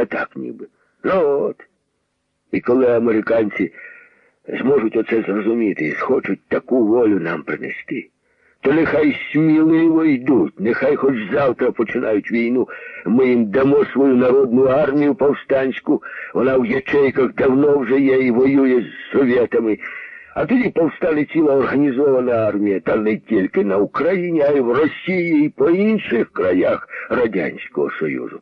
Та так ніби. Ну от. І коли американці зможуть оце зрозуміти і схочуть таку волю нам принести, то нехай сміливо йдуть, нехай хоч завтра починають війну. Ми їм дамо свою народну армію повстанську, вона в ячейках давно вже є і воює з совєтами. А тоді повстане ціла організована армія, та не тільки на Україні, а й в Росії і по інших краях Радянського Союзу.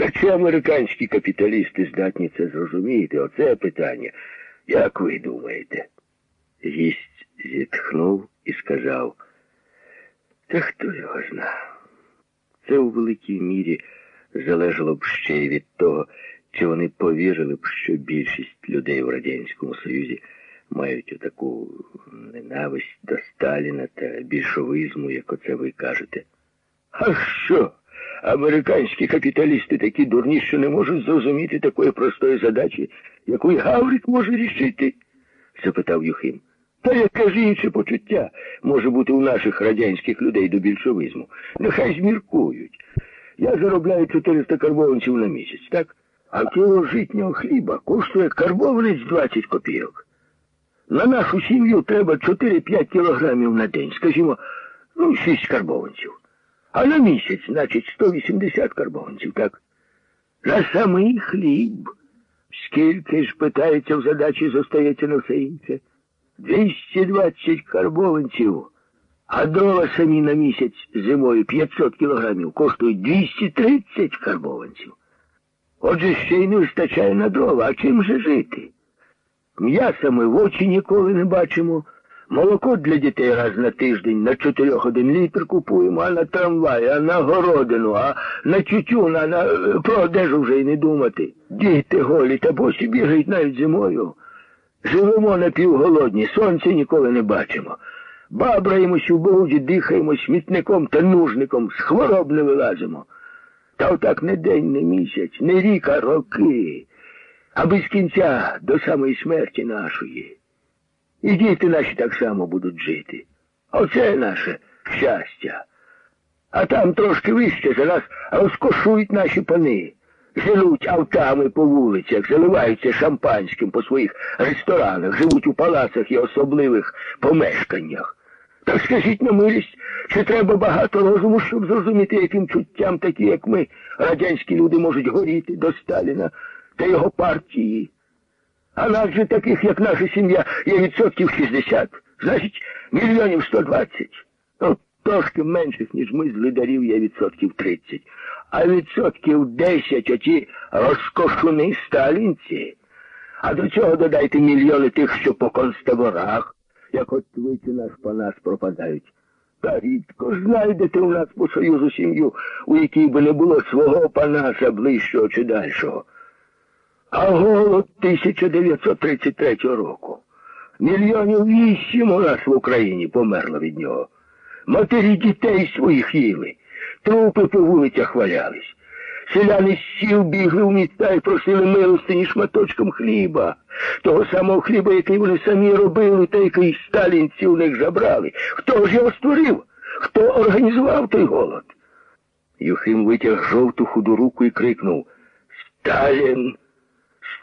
Та чи американські капіталісти здатні це зрозуміти? Оце питання. Як ви думаєте? Гість зітхнув і сказав, та хто його зна? Це у великій мірі залежало б ще й від того, чи вони повірили б, що більшість людей в Радянському Союзі мають отаку ненависть до Сталіна та більшовизму, як оце ви кажете. А що? Американські капіталісти такі дурні, що не можуть зрозуміти такої простої задачі, яку й Гаврик може рішити? запитав Юхим. Та яке ж інше почуття може бути у наших радянських людей до більшовизму? Нехай зміркують. Я заробляю 400 карбованців на місяць, так? А кіло житнього хліба коштує карбованець 20 копійок. На нашу сім'ю треба 4-5 кілограмів на день, скажімо, ну, 6 карбованців. А на місяць, значить, 180 карбованців, так? На самий хліб. Скільки ж питається в задачі, зостається на все інше? 220 карбованців. А дрова самі на місяць зимою 500 кілограмів коштують 230 карбованців. Отже, ще й не вистачає на дрова, а чим же жити? М'яса ми в очі ніколи не бачимо. Молоко для дітей раз на тиждень на чотирьох один літр купуємо, а на трамвай, а на городину, а на тютюн, а на про одежу вже й не думати. Діти голі та босі бігають навіть зимою. Живемо напівголодні, сонця ніколи не бачимо. Бабраємось у бруді, дихаємо смітником та нужником, з хвороб не вилазимо. Та отак не день, не місяць, не рік, а роки, а без кінця до самої смерті нашої. І діти наші так само будуть жити. Оце наше щастя. А там трошки вище за нас розкошують наші пани. Женуть автами по вулицях, заливаються шампанським по своїх ресторанах, живуть у палацах і особливих помешканнях. Так скажіть на милість, чи треба багато розуму, щоб зрозуміти, яким чуттям такі, як ми, радянські люди, можуть горіти до Сталіна та його партії. А нас же таких, як наша сім'я, є відсотків 60, значить, мільйонів 120. Ну, трошки менших, ніж ми з лидарів є відсотків 30. А відсотків 10 оті розкошуни сталінці. А до цього додайте мільйони тих, що по концтаборах, як от ви чи наш по нас пропадають. Та рідко знайдете у нас по союзу сім'ю, у якій би не було свого панаса ближчого чи дальшого. А голод 1933 року. Мільйонів вісім у нас в Україні померло від нього. Матері дітей своїх їли, трупи по вулицях валялись. Селяни з сіл бігли в міста і просили милостині шматочком хліба, того самого хліба, який вони самі робили, та який сталінці у них забрали. Хто ж його створив? Хто організував той голод? Юхим витяг жовту худу руку і крикнув Сталін!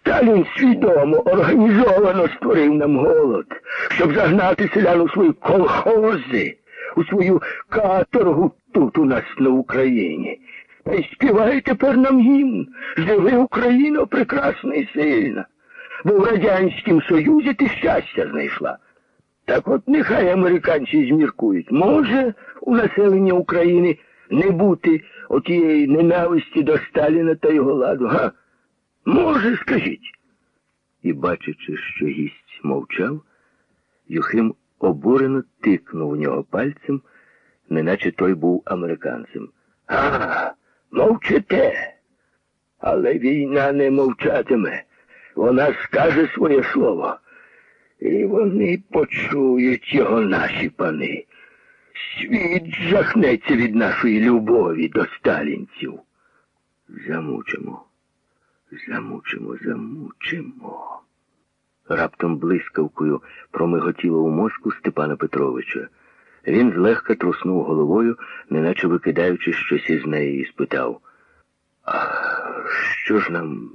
Сталін свідомо, організовано створив нам голод, щоб загнати селян у свої колхози, у свою каторгу тут у нас на Україні. Та й співає тепер нам гімн. Живи Україно прекрасна і сильна. Бо в Радянському Союзі ти щастя знайшла. Так от нехай американці зміркують. Може у населення України не бути отієї ненависті до Сталіна та його ладу, га? Може, скажіть. І, бачачи, що гість мовчав, Юхим обурено тикнув у нього пальцем, неначе той був американцем. А, мовчите. Але війна не мовчатиме. Вона скаже своє слово. І вони почують його наші пани. Світ жахнеться від нашої любові до сталінців. Замучимо. Замучимо, замучимо. Раптом блискавкою промиготіло у мозку Степана Петровича. Він злегка труснув головою, неначе викидаючи щось із неї, і спитав. А Що ж нам